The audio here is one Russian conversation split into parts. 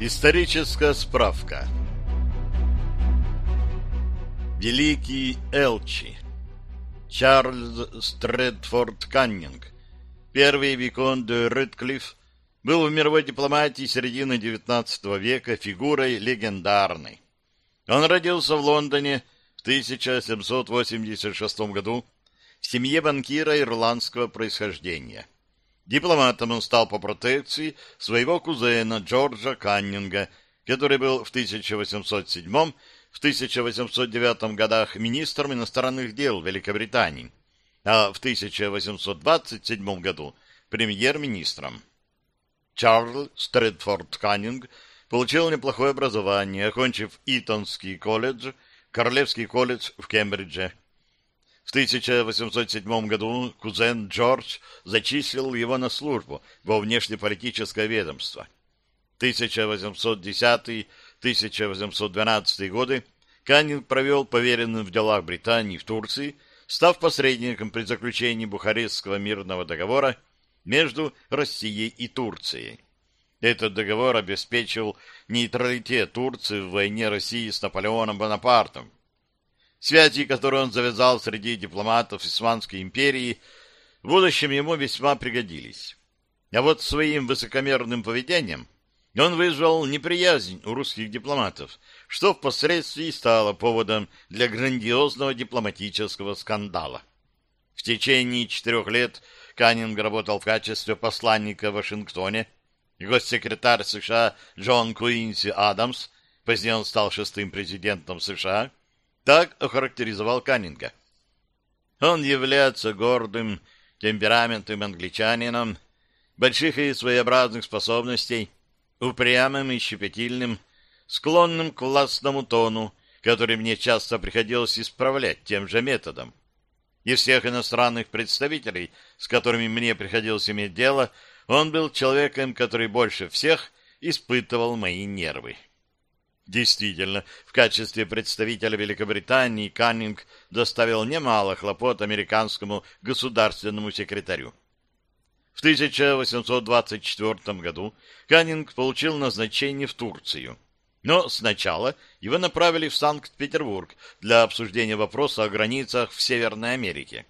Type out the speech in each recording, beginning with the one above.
Историческая справка Великий Элчи Чарльз Стрэдфорд Каннинг Первый викон де Редклифф был в мировой дипломатии середины XIX века фигурой легендарной. Он родился в Лондоне в 1786 году в семье банкира ирландского происхождения. Дипломатом он стал по протекции своего кузена Джорджа Каннинга, который был в 1807-1809 годах министром иностранных дел Великобритании, а в 1827 году премьер-министром. Чарльз Стрэдфорд Каннинг получил неплохое образование, окончив Итонский колледж, Королевский колледж в Кембридже. В 1807 году кузен Джордж зачислил его на службу во внешнеполитическое ведомство. 1810-1812 годы Каннинг провел поверенным в делах Британии в Турции, став посредником при заключении Бухарестского мирного договора между Россией и Турцией. Этот договор обеспечил нейтралитет Турции в войне России с Наполеоном Бонапартом. Связи, которые он завязал среди дипломатов Исламской империи, в будущем ему весьма пригодились. А вот своим высокомерным поведением он вызвал неприязнь у русских дипломатов, что впоследствии стало поводом для грандиозного дипломатического скандала. В течение четырех лет Каннинг работал в качестве посланника в Вашингтоне, госсекретарь США Джон Куинси Адамс, позднее он стал шестым президентом США, так охарактеризовал Каннинга. Он является гордым, темпераментным англичанином, больших и своеобразных способностей, упрямым и щепетильным, склонным к властному тону, который мне часто приходилось исправлять тем же методом. Из всех иностранных представителей, с которыми мне приходилось иметь дело, он был человеком, который больше всех испытывал мои нервы. Действительно, в качестве представителя Великобритании Каннинг доставил немало хлопот американскому государственному секретарю. В 1824 году Каннинг получил назначение в Турцию. Но сначала его направили в Санкт-Петербург для обсуждения вопроса о границах в Северной Америке.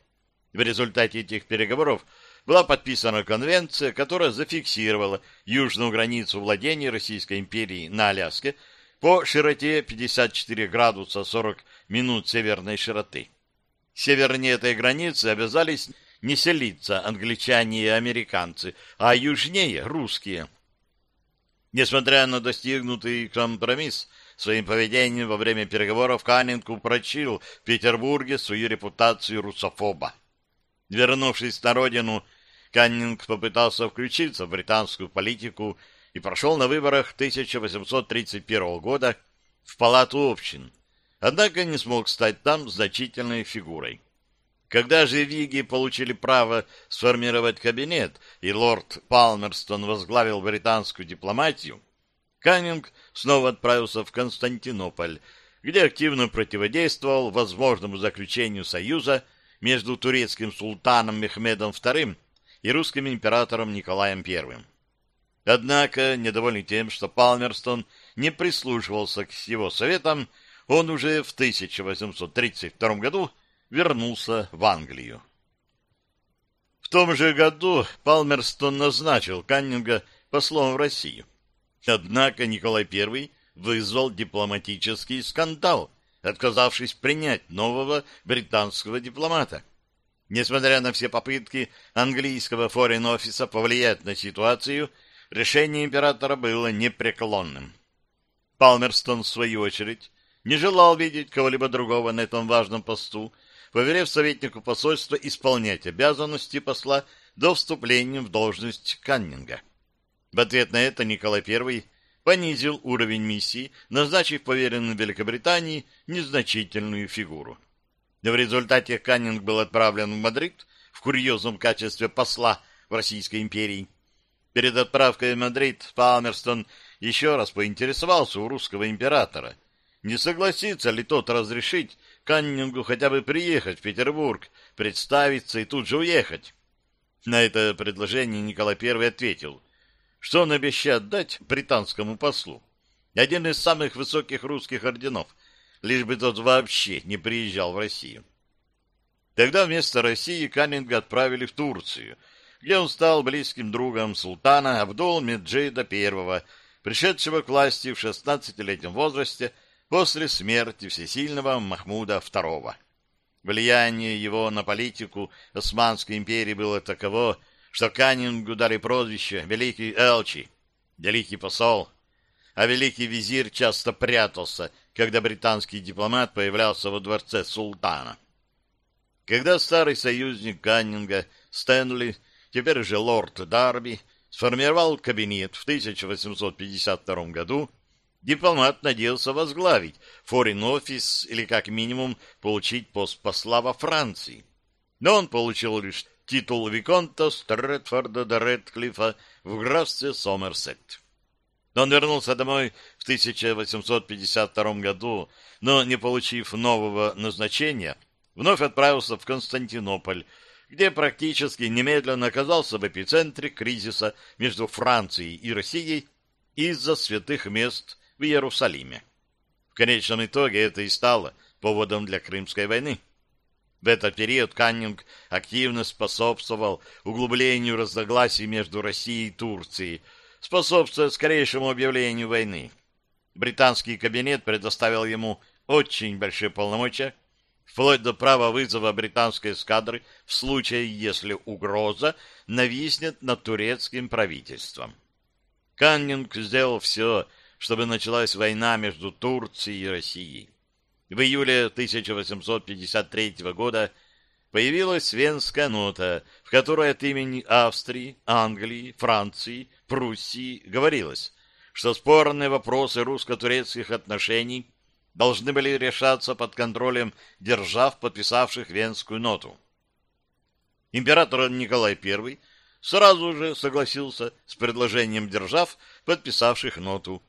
В результате этих переговоров была подписана конвенция, которая зафиксировала южную границу владений Российской империи на Аляске по широте 54 градуса 40 минут северной широты. Севернее этой границы обязались не селиться англичане и американцы, а южнее — русские. Несмотря на достигнутый компромисс, своим поведением во время переговоров Каннинг упрочил в Петербурге свою репутацию русофоба. Вернувшись на родину, Каннинг попытался включиться в британскую политику и прошел на выборах 1831 года в Палату общин, однако не смог стать там значительной фигурой. Когда же виги получили право сформировать кабинет, и лорд Палмерстон возглавил британскую дипломатию, Каннинг снова отправился в Константинополь, где активно противодействовал возможному заключению союза между турецким султаном Мехмедом II и русским императором Николаем I. Однако, недовольный тем, что Палмерстон не прислушивался к его советам, он уже в 1832 году вернулся в Англию. В том же году Палмерстон назначил Каннинга послом в Россию. Однако Николай I вызвал дипломатический скандал, отказавшись принять нового британского дипломата. Несмотря на все попытки английского форин-офиса повлиять на ситуацию, решение императора было непреклонным. Палмерстон, в свою очередь, не желал видеть кого-либо другого на этом важном посту, поверив советнику посольства исполнять обязанности посла до вступления в должность Каннинга. В ответ на это Николай I понизил уровень миссии, назначив поверенным Великобритании незначительную фигуру. В результате Каннинг был отправлен в Мадрид в курьезном качестве посла в Российской империи. Перед отправкой в Мадрид Палмерстон еще раз поинтересовался у русского императора, не согласится ли тот разрешить Каннингу хотя бы приехать в Петербург, представиться и тут же уехать. На это предложение Николай I ответил, что он обещает дать британскому послу. Один из самых высоких русских орденов, лишь бы тот вообще не приезжал в Россию. Тогда вместо России Каннинга отправили в Турцию, где он стал близким другом султана Абдул-Меджида I, пришедшего к власти в 16-летнем возрасте после смерти всесильного Махмуда II. Влияние его на политику Османской империи было таково, что Каннингу дали прозвище «Великий Элчи», «Великий посол», а великий визирь часто прятался, когда британский дипломат появлялся во дворце султана. Когда старый союзник Каннинга, Стэнли, теперь же лорд Дарби, сформировал кабинет в 1852 году, дипломат надеялся возглавить Office или как минимум получить пост посла во Франции. Но он получил лишь титул Виконта Стрэдфорда до Редклифа в графстве Сомерсет. Он вернулся домой в 1852 году, но, не получив нового назначения, вновь отправился в Константинополь, где практически немедленно оказался в эпицентре кризиса между Францией и Россией из-за святых мест в Иерусалиме. В конечном итоге это и стало поводом для Крымской войны. В этот период Каннинг активно способствовал углублению разногласий между Россией и Турцией, способствуя скорейшему объявлению войны. Британский кабинет предоставил ему очень большие полномочия, вплоть до права вызова британской эскадры в случае, если угроза нависнет над турецким правительством. Каннинг сделал все, чтобы началась война между Турцией и Россией. В июле 1853 года появилась Венская нота, в которой от имени Австрии, Англии, Франции, Пруссии говорилось, что спорные вопросы русско-турецких отношений должны были решаться под контролем держав, подписавших Венскую ноту. Император Николай I сразу же согласился с предложением держав, подписавших ноту,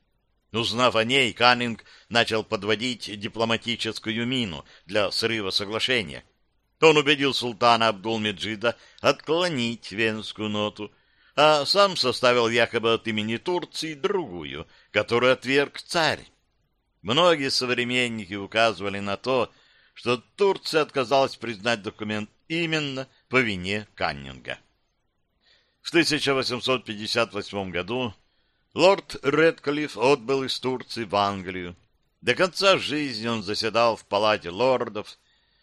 Узнав о ней, Каннинг начал подводить дипломатическую мину для срыва соглашения. Он убедил султана Абдул-Меджида отклонить венскую ноту, а сам составил якобы от имени Турции другую, которую отверг царь. Многие современники указывали на то, что Турция отказалась признать документ именно по вине Каннинга. В 1858 году Лорд Редклифф отбыл из Турции в Англию. До конца жизни он заседал в палате лордов.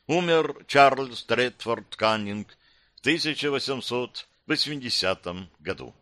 Умер Чарльз Тредфорд Каннинг в 1880 году.